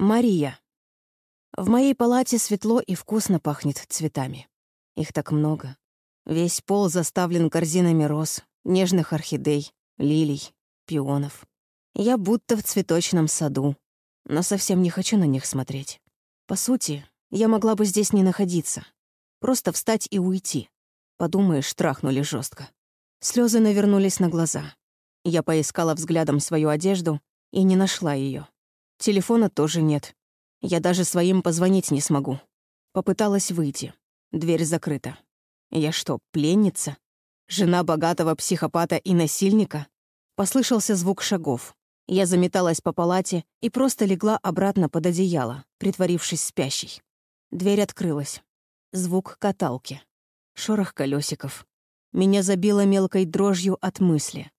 Мария. В моей палате светло и вкусно пахнет цветами. Их так много. Весь пол заставлен корзинами роз, нежных орхидей, лилий, пионов. Я будто в цветочном саду, но совсем не хочу на них смотреть. По сути, я могла бы здесь не находиться. Просто встать и уйти. Подумаешь, трахнули жестко. Слезы навернулись на глаза. Я поискала взглядом свою одежду и не нашла ее. Телефона тоже нет. Я даже своим позвонить не смогу. Попыталась выйти. Дверь закрыта. Я что, пленница? Жена богатого психопата и насильника? Послышался звук шагов. Я заметалась по палате и просто легла обратно под одеяло, притворившись спящей. Дверь открылась. Звук каталки. Шорох колесиков. Меня забило мелкой дрожью от мысли.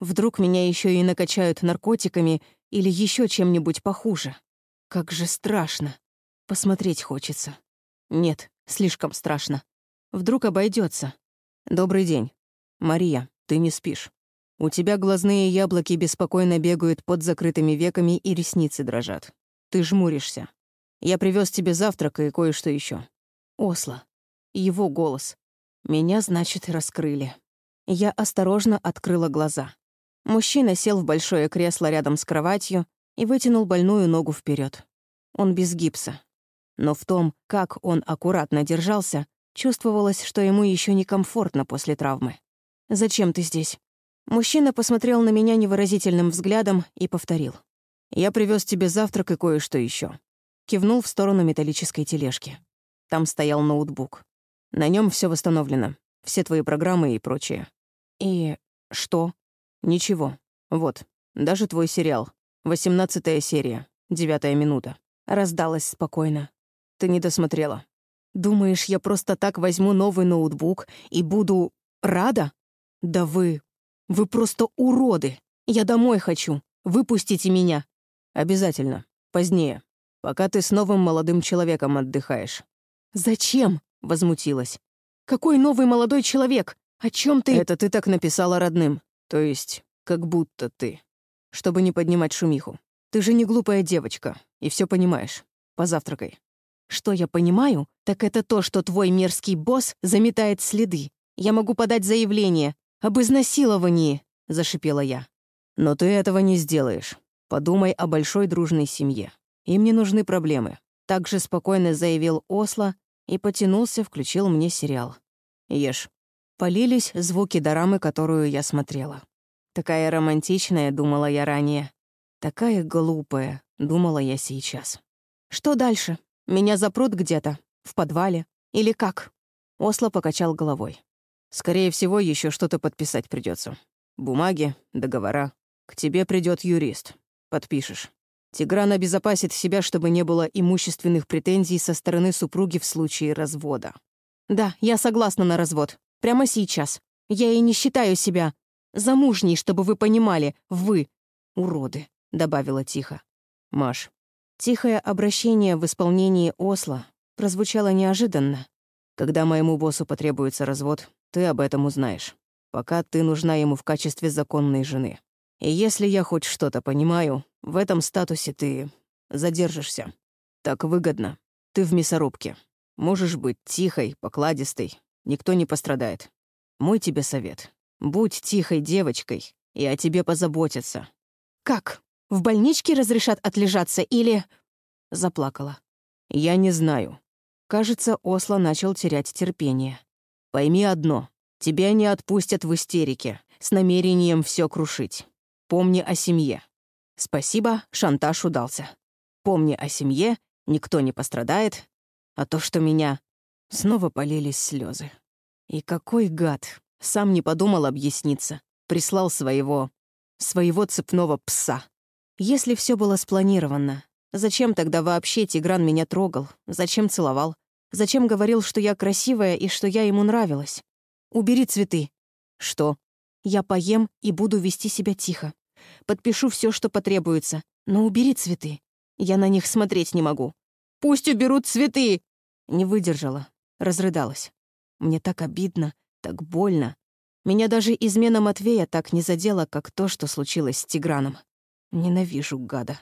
Вдруг меня еще и накачают наркотиками или еще чем-нибудь похуже. Как же страшно. Посмотреть хочется. Нет, слишком страшно. Вдруг обойдется. Добрый день. Мария, ты не спишь. У тебя глазные яблоки беспокойно бегают под закрытыми веками и ресницы дрожат. Ты жмуришься. Я привез тебе завтрак и кое-что еще. Осло. Его голос. Меня, значит, раскрыли. Я осторожно открыла глаза. Мужчина сел в большое кресло рядом с кроватью и вытянул больную ногу вперед. Он без гипса. Но в том, как он аккуратно держался, чувствовалось, что ему еще некомфортно после травмы. «Зачем ты здесь?» Мужчина посмотрел на меня невыразительным взглядом и повторил. «Я привез тебе завтрак и кое-что еще. Кивнул в сторону металлической тележки. Там стоял ноутбук. На нем все восстановлено. Все твои программы и прочее. И что? «Ничего. Вот. Даже твой сериал. Восемнадцатая серия. Девятая минута». Раздалась спокойно. «Ты не досмотрела. Думаешь, я просто так возьму новый ноутбук и буду... рада? Да вы... Вы просто уроды. Я домой хочу. Выпустите меня». «Обязательно. Позднее. Пока ты с новым молодым человеком отдыхаешь». «Зачем?» — возмутилась. «Какой новый молодой человек? О чем ты...» «Это ты так написала родным. То есть, как будто ты. Чтобы не поднимать шумиху. Ты же не глупая девочка, и все понимаешь. Позавтракай. Что я понимаю, так это то, что твой мерзкий босс заметает следы. Я могу подать заявление об изнасиловании, зашипела я. Но ты этого не сделаешь. Подумай о большой дружной семье. Им не нужны проблемы. Так же спокойно заявил Осло и потянулся, включил мне сериал. Ешь. Полились звуки дорамы, которую я смотрела. Такая романтичная, думала я ранее. Такая глупая, думала я сейчас. Что дальше? Меня запрут где-то? В подвале? Или как? Осло покачал головой. Скорее всего, еще что-то подписать придется. Бумаги, договора. К тебе придет юрист. Подпишешь. Тигран обезопасит себя, чтобы не было имущественных претензий со стороны супруги в случае развода. Да, я согласна на развод. Прямо сейчас. Я и не считаю себя замужней, чтобы вы понимали. Вы уроды», — добавила тихо. «Маш». Тихое обращение в исполнении Осло прозвучало неожиданно. «Когда моему боссу потребуется развод, ты об этом узнаешь. Пока ты нужна ему в качестве законной жены. И если я хоть что-то понимаю, в этом статусе ты задержишься. Так выгодно. Ты в мясорубке. Можешь быть тихой, покладистой, Никто не пострадает. Мой тебе совет. Будь тихой девочкой, и о тебе позаботятся. Как? В больничке разрешат отлежаться или... Заплакала. Я не знаю. Кажется, Осло начал терять терпение. Пойми одно. Тебя не отпустят в истерике, с намерением все крушить. Помни о семье. Спасибо, шантаж удался. Помни о семье, никто не пострадает, а то, что меня Снова полились слезы. И какой гад! Сам не подумал объясниться. Прислал своего... своего цепного пса. Если все было спланировано, зачем тогда вообще Тигран меня трогал? Зачем целовал? Зачем говорил, что я красивая и что я ему нравилась? Убери цветы. Что? Я поем и буду вести себя тихо. Подпишу все, что потребуется, но убери цветы. Я на них смотреть не могу. Пусть уберут цветы! Не выдержала, Разрыдалась. Мне так обидно, так больно. Меня даже измена Матвея так не задела, как то, что случилось с Тиграном. Ненавижу гада.